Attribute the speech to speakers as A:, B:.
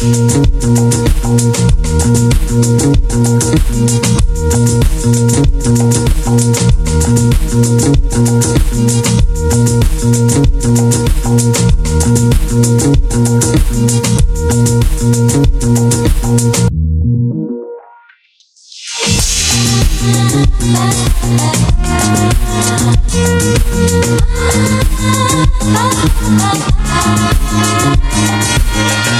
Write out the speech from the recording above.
A: Ah, ah, ah,